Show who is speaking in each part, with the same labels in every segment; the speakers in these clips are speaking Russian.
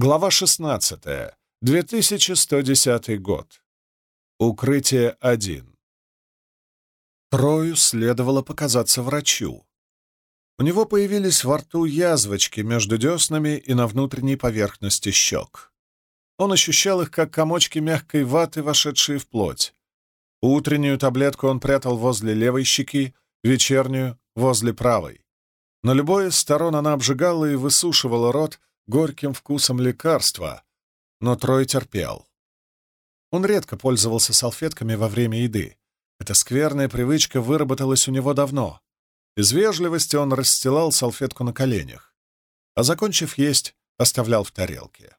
Speaker 1: Глава 16. 2110 год. Укрытие 1. Трою следовало показаться врачу. У него появились во рту язвочки между деснами и на внутренней поверхности щек. Он ощущал их, как комочки мягкой ваты, вошедшие в плоть. Утреннюю таблетку он прятал возле левой щеки, вечернюю — возле правой. На любой из сторон она обжигала и высушивала рот горьким вкусом лекарства, но Трой терпел. Он редко пользовался салфетками во время еды. Эта скверная привычка выработалась у него давно. Из вежливости он расстилал салфетку на коленях, а, закончив есть, оставлял в тарелке.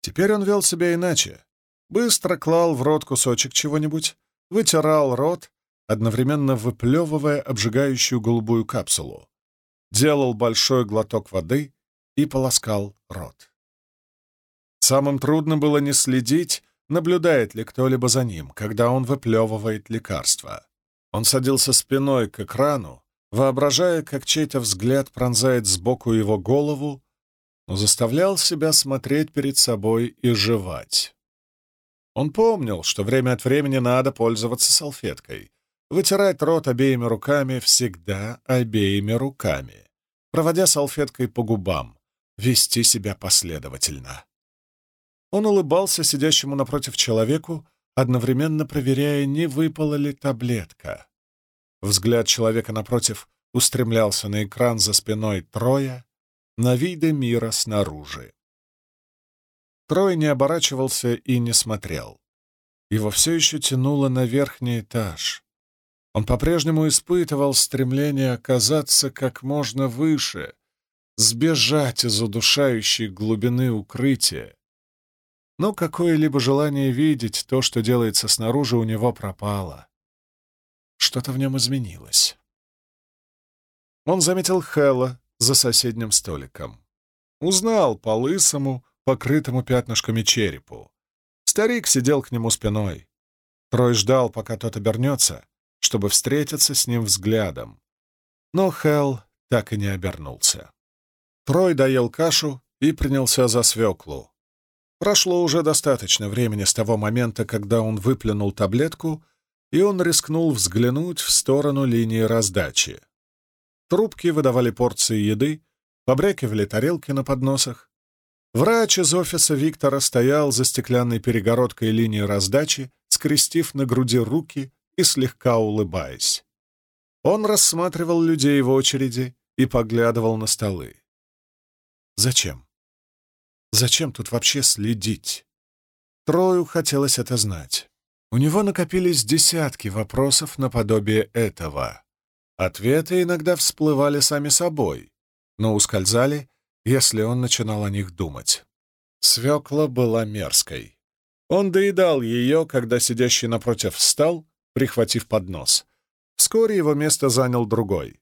Speaker 1: Теперь он вел себя иначе. Быстро клал в рот кусочек чего-нибудь, вытирал рот, одновременно выплевывая обжигающую голубую капсулу, делал большой глоток воды и полоскал рот. Самым трудно было не следить, наблюдает ли кто-либо за ним, когда он выплевывает лекарство. Он садился спиной к экрану, воображая, как чей-то взгляд пронзает сбоку его голову, но заставлял себя смотреть перед собой и жевать. Он помнил, что время от времени надо пользоваться салфеткой, вытирать рот обеими руками всегда обеими руками, проводя салфеткой по губам, вести себя последовательно. Он улыбался сидящему напротив человеку, одновременно проверяя, не выпала ли таблетка. Взгляд человека напротив устремлялся на экран за спиной Троя, на виды мира снаружи. Трой не оборачивался и не смотрел. Его все еще тянуло на верхний этаж. Он по-прежнему испытывал стремление оказаться как можно выше, сбежать из удушающей глубины укрытия, но какое-либо желание видеть то, что делается снаружи, у него пропало. Что-то в нем изменилось. Он заметил Хэлла за соседним столиком. Узнал по лысому, покрытому пятнышками черепу. Старик сидел к нему спиной. Трой ждал, пока тот обернется, чтобы встретиться с ним взглядом. Но Хелл так и не обернулся. Трой доел кашу и принялся за свеклу. Прошло уже достаточно времени с того момента, когда он выплюнул таблетку, и он рискнул взглянуть в сторону линии раздачи. Трубки выдавали порции еды, побрякивали тарелки на подносах. Врач из офиса Виктора стоял за стеклянной перегородкой линии раздачи, скрестив на груди руки и слегка улыбаясь. Он рассматривал людей в очереди и поглядывал на столы. Зачем? Зачем тут вообще следить? Трою хотелось это знать. У него накопились десятки вопросов наподобие этого. Ответы иногда всплывали сами собой, но ускользали, если он начинал о них думать. Свекла была мерзкой. Он доедал ее, когда сидящий напротив встал, прихватив поднос. Вскоре его место занял другой.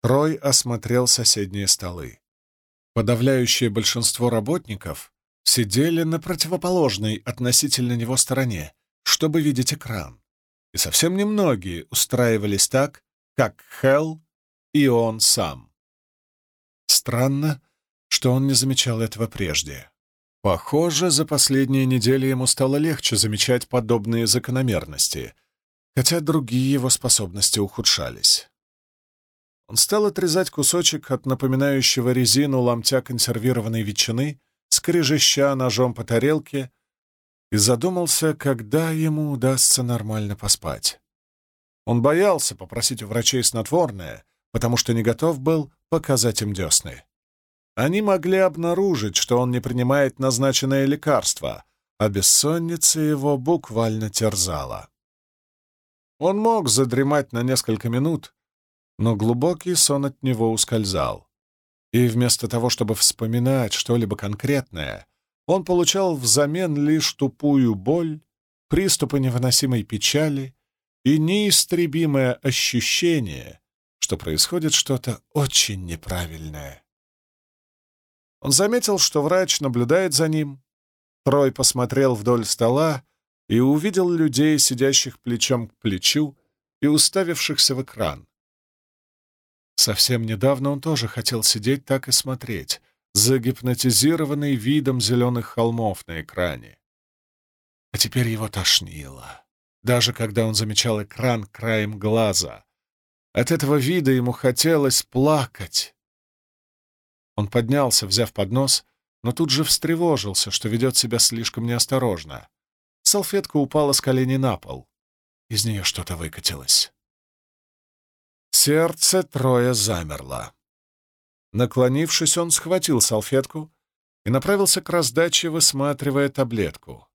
Speaker 1: Трой осмотрел соседние столы. Подавляющее большинство работников сидели на противоположной относительно него стороне, чтобы видеть экран. И совсем немногие устраивались так, как Хелл и он сам. Странно, что он не замечал этого прежде. Похоже, за последние недели ему стало легче замечать подобные закономерности, хотя другие его способности ухудшались. Он стал отрезать кусочек от напоминающего резину ломтя консервированной ветчины, скрежеща ножом по тарелке, и задумался, когда ему удастся нормально поспать. Он боялся попросить у врачей снотворное, потому что не готов был показать им десны. Они могли обнаружить, что он не принимает назначенное лекарство, а бессонница его буквально терзала. Он мог задремать на несколько минут, но глубокий сон от него ускользал. И вместо того, чтобы вспоминать что-либо конкретное, он получал взамен лишь тупую боль, приступы невыносимой печали и неистребимое ощущение, что происходит что-то очень неправильное. Он заметил, что врач наблюдает за ним. Трой посмотрел вдоль стола и увидел людей, сидящих плечом к плечу и уставившихся в экран. Совсем недавно он тоже хотел сидеть так и смотреть, загипнотизированный видом зеленых холмов на экране. А теперь его тошнило, даже когда он замечал экран краем глаза. От этого вида ему хотелось плакать. Он поднялся, взяв поднос, но тут же встревожился, что ведет себя слишком неосторожно. Салфетка упала с коленей на пол. Из нее что-то выкатилось. Сердце Троя замерло. Наклонившись, он схватил салфетку и направился к раздаче, высматривая таблетку.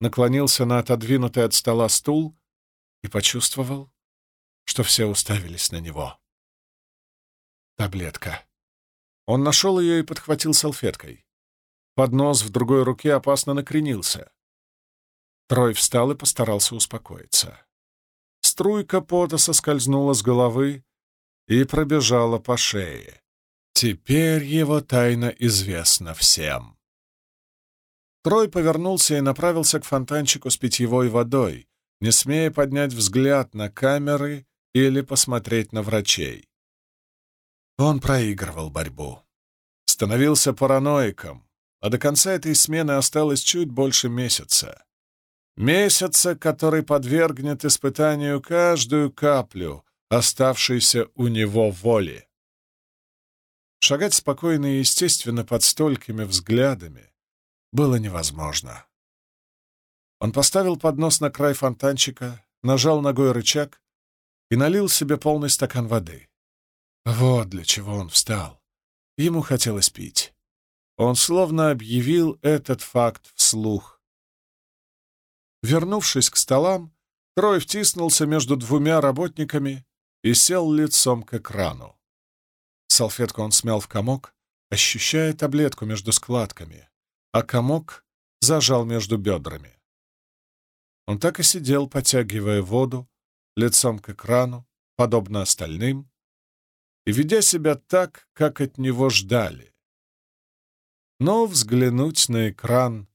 Speaker 1: Наклонился на отодвинутый от стола стул и почувствовал, что все уставились на него. Таблетка. Он нашел ее и подхватил салфеткой. Поднос в другой руке опасно накренился. Трой встал и постарался успокоиться. Струйка пота соскользнула с головы и пробежала по шее. Теперь его тайна известна всем. Трой повернулся и направился к фонтанчику с питьевой водой, не смея поднять взгляд на камеры или посмотреть на врачей. Он проигрывал борьбу. Становился параноиком, а до конца этой смены осталось чуть больше месяца. Месяца, который подвергнет испытанию каждую каплю, оставшейся у него воли. Шагать спокойно и естественно под столькими взглядами было невозможно. Он поставил поднос на край фонтанчика, нажал ногой рычаг и налил себе полный стакан воды. Вот для чего он встал. Ему хотелось пить. Он словно объявил этот факт вслух. Вернувшись к столам, Трой втиснулся между двумя работниками и сел лицом к экрану. Салфетку он смял в комок, ощущая таблетку между складками, а комок зажал между бедрами. Он так и сидел, потягивая воду, лицом к экрану, подобно остальным, и ведя себя так, как от него ждали. Но взглянуть на экран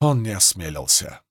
Speaker 1: он не осмелился.